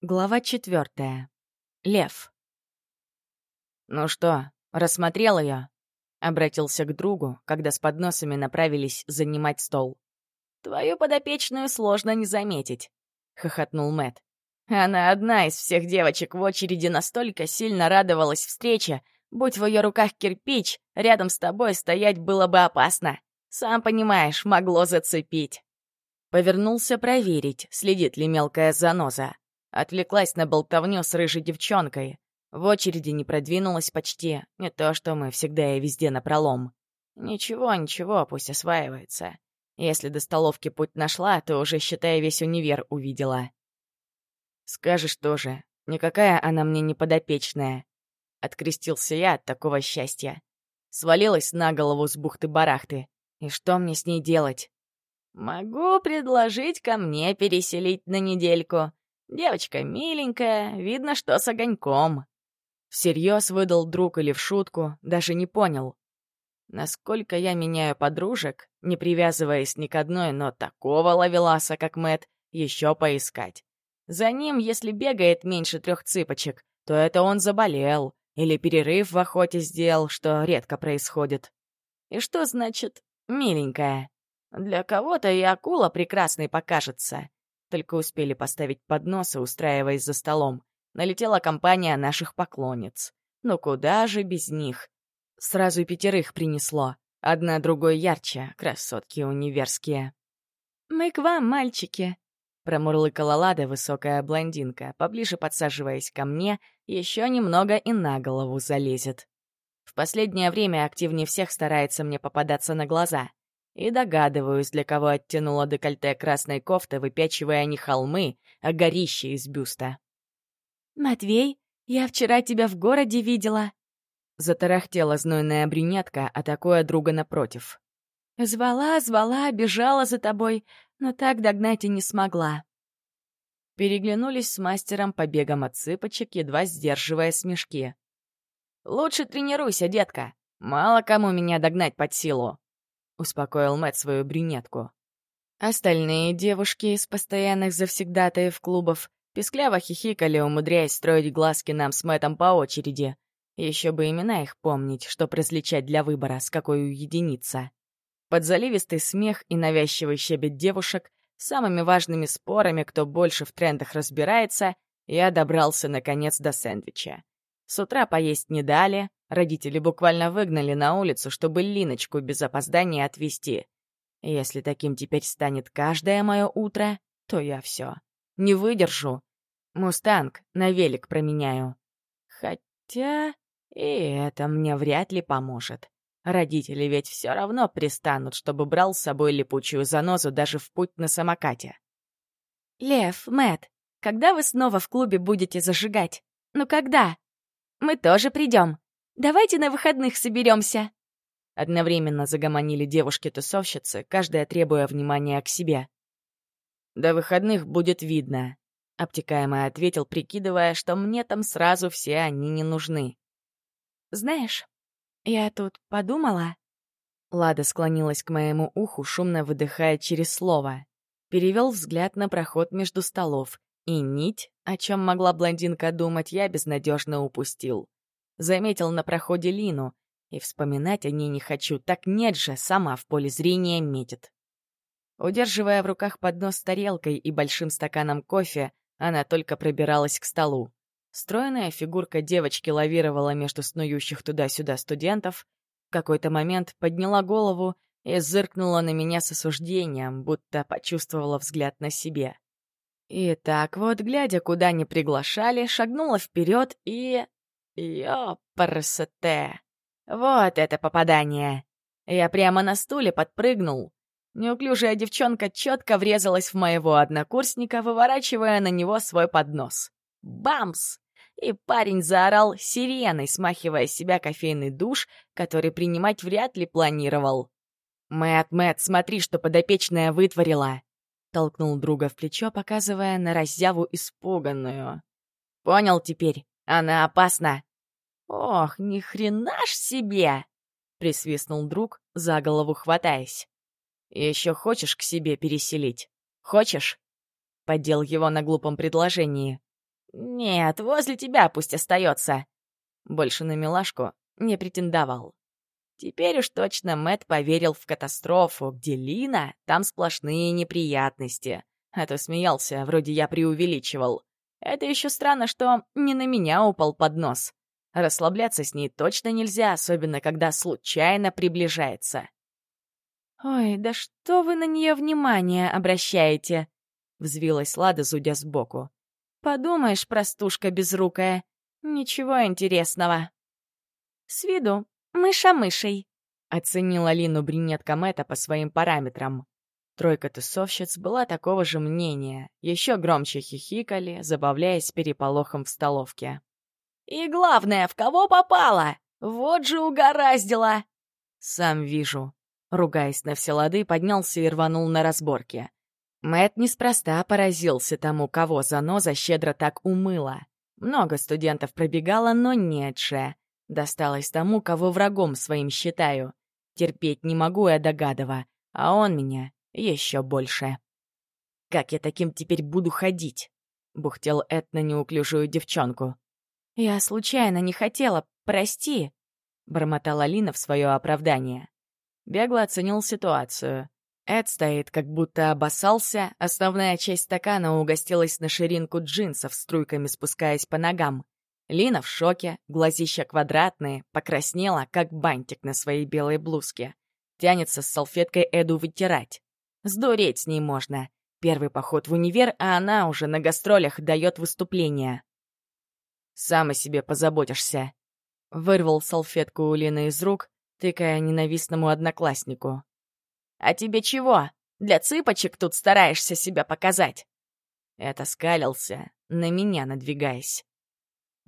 Глава четвертая. Лев. «Ну что, рассмотрел ее? Обратился к другу, когда с подносами направились занимать стол. «Твою подопечную сложно не заметить», — хохотнул Мэт. Она одна из всех девочек в очереди настолько сильно радовалась встрече, будь в ее руках кирпич, рядом с тобой стоять было бы опасно. Сам понимаешь, могло зацепить. Повернулся проверить, следит ли мелкая заноза. Отвлеклась на болтовню с рыжей девчонкой. В очереди не продвинулась почти, не то что мы всегда и везде напролом. Ничего, ничего, пусть осваивается. Если до столовки путь нашла, то уже, считай, весь универ увидела. Скажешь тоже, никакая она мне не подопечная. Открестился я от такого счастья. Свалилась на голову с бухты-барахты. И что мне с ней делать? Могу предложить ко мне переселить на недельку. Девочка миленькая, видно, что с огоньком. Всерьез выдал друг или в шутку, даже не понял. Насколько я меняю подружек, не привязываясь ни к одной, но такого ловеласа, как Мэт, еще поискать. За ним, если бегает меньше трех цыпочек, то это он заболел или перерыв в охоте сделал, что редко происходит. И что значит «миленькая»? Для кого-то и акула прекрасной покажется. Только успели поставить подносы, устраиваясь за столом. Налетела компания наших поклонниц. Ну куда же без них? Сразу пятерых принесло. Одна другой ярче, красотки универские. «Мы к вам, мальчики!» Промурлыкала Лада, высокая блондинка, поближе подсаживаясь ко мне, еще немного и на голову залезет. В последнее время активнее всех старается мне попадаться на глаза. И догадываюсь, для кого оттянула декольте красной кофты, выпячивая не холмы, а горище из бюста. «Матвей, я вчера тебя в городе видела», — затарахтела знойная брюнетка, атакуя друга напротив. «Звала, звала, бежала за тобой, но так догнать и не смогла». Переглянулись с мастером по бегам от цыпочек, едва сдерживая смешки. «Лучше тренируйся, детка. Мало кому меня догнать под силу», — успокоил Мэтт свою брюнетку. Остальные девушки из постоянных завсегдатаев клубов пескляво хихикали, умудряясь строить глазки нам с Мэттом по очереди. Еще бы имена их помнить, чтоб различать для выбора, с какой уединиться. Под заливистый смех и навязчивый щебет девушек, самыми важными спорами, кто больше в трендах разбирается, я добрался, наконец, до сэндвича. С утра поесть не дали, родители буквально выгнали на улицу, чтобы Линочку без опоздания отвезти. Если таким теперь станет каждое мое утро, то я все. Не выдержу. Мустанг на велик променяю. Хотя и это мне вряд ли поможет. Родители ведь все равно пристанут, чтобы брал с собой липучую занозу даже в путь на самокате. «Лев, Мэт, когда вы снова в клубе будете зажигать? Ну когда?» Мы тоже придем. Давайте на выходных соберемся. Одновременно загомонили девушки-тусовщицы, каждая требуя внимания к себе. «До выходных будет видно», — обтекаемо ответил, прикидывая, что мне там сразу все они не нужны. «Знаешь, я тут подумала...» Лада склонилась к моему уху, шумно выдыхая через слово. Перевел взгляд на проход между столов и нить, о чем могла блондинка думать, я безнадежно упустил. Заметил на проходе Лину, и вспоминать о ней не хочу, так нет же, сама в поле зрения метит. Удерживая в руках поднос с тарелкой и большим стаканом кофе, она только пробиралась к столу. Стройная фигурка девочки лавировала между снующих туда-сюда студентов, в какой-то момент подняла голову и зыркнула на меня с осуждением, будто почувствовала взгляд на себе. И так вот, глядя, куда не приглашали, шагнула вперед и... Ёпрсете! Вот это попадание! Я прямо на стуле подпрыгнул. Неуклюжая девчонка четко врезалась в моего однокурсника, выворачивая на него свой поднос. Бамс! И парень заорал сиреной, смахивая с себя кофейный душ, который принимать вряд ли планировал. «Мэтт, Мэтт, смотри, что подопечная вытворила!» Толкнул друга в плечо, показывая на раззяву испуганную. «Понял теперь, она опасна!» «Ох, ни хрена ж себе!» — присвистнул друг, за голову хватаясь. «Еще хочешь к себе переселить? Хочешь?» Поддел его на глупом предложении. Нет, возле тебя пусть остается. Больше на милашку не претендовал. Теперь уж точно Мэт поверил в катастрофу, где Лина, там сплошные неприятности. А то смеялся, вроде я преувеличивал. Это еще странно, что не на меня упал под нос. Расслабляться с ней точно нельзя, особенно когда случайно приближается. «Ой, да что вы на нее внимание обращаете?» — взвилась Лада, зудя сбоку. «Подумаешь, простушка безрукая. Ничего интересного». «С виду мыша мышей», — оценила Лину брюнетка Мэтта по своим параметрам. Тройка тусовщиц была такого же мнения, еще громче хихикали, забавляясь переполохом в столовке. «И главное, в кого попало? Вот же угораздило!» «Сам вижу», — ругаясь на все лады, поднялся и рванул на разборке. Мэт неспроста поразился тому, кого заноза щедро так умыла. Много студентов пробегало, но нет же. Досталось тому, кого врагом своим считаю. Терпеть не могу я догадова, а он меня еще больше. «Как я таким теперь буду ходить?» — бухтел Эд на неуклюжую девчонку. «Я случайно не хотела, прости», — бормотала Лина в свое оправдание. Бегло оценил ситуацию. Эд стоит, как будто обоссался, основная часть стакана угостилась на ширинку джинсов, струйками спускаясь по ногам. Лина в шоке, глазища квадратные, покраснела, как бантик на своей белой блузке. Тянется с салфеткой Эду вытирать. Сдуреть с ней можно. Первый поход в универ, а она уже на гастролях дает выступление. Сам о себе позаботишься. Вырвал салфетку у Лины из рук, тыкая ненавистному однокласснику. «А тебе чего? Для цыпочек тут стараешься себя показать?» Это скалился, на меня надвигаясь.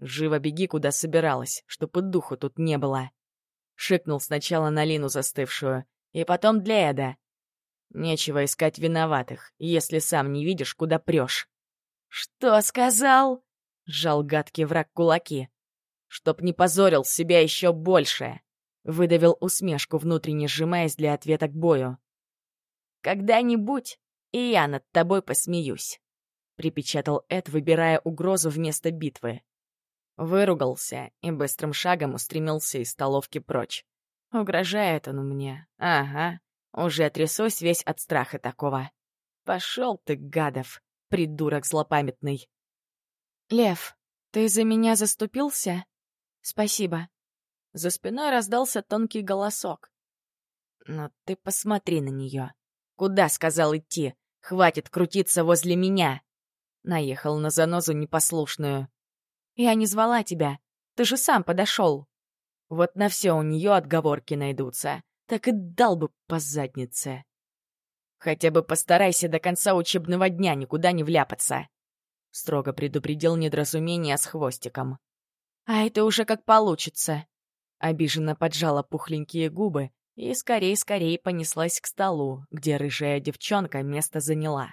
«Живо беги, куда собиралась, чтоб и духу тут не было!» Шикнул сначала на Лину застывшую, и потом для Эда. Нечего искать виноватых, если сам не видишь, куда прешь. «Что сказал?» Сжал гадкий враг кулаки. Чтоб не позорил себя еще больше. Выдавил усмешку, внутренне сжимаясь для ответа к бою. «Когда-нибудь и я над тобой посмеюсь», — припечатал Эд, выбирая угрозу вместо битвы. Выругался и быстрым шагом устремился из столовки прочь. Угрожает он мне. Ага, уже трясусь весь от страха такого. Пошел ты, гадов, придурок злопамятный. «Лев, ты за меня заступился? Спасибо». За спиной раздался тонкий голосок. «Но ты посмотри на нее. Куда, сказал, идти? Хватит крутиться возле меня!» Наехал на занозу непослушную. «Я не звала тебя. Ты же сам подошел. Вот на все у нее отговорки найдутся. Так и дал бы по заднице. Хотя бы постарайся до конца учебного дня никуда не вляпаться. — строго предупредил недоразумение с хвостиком. «А это уже как получится!» Обиженно поджала пухленькие губы и скорей-скорей понеслась к столу, где рыжая девчонка место заняла.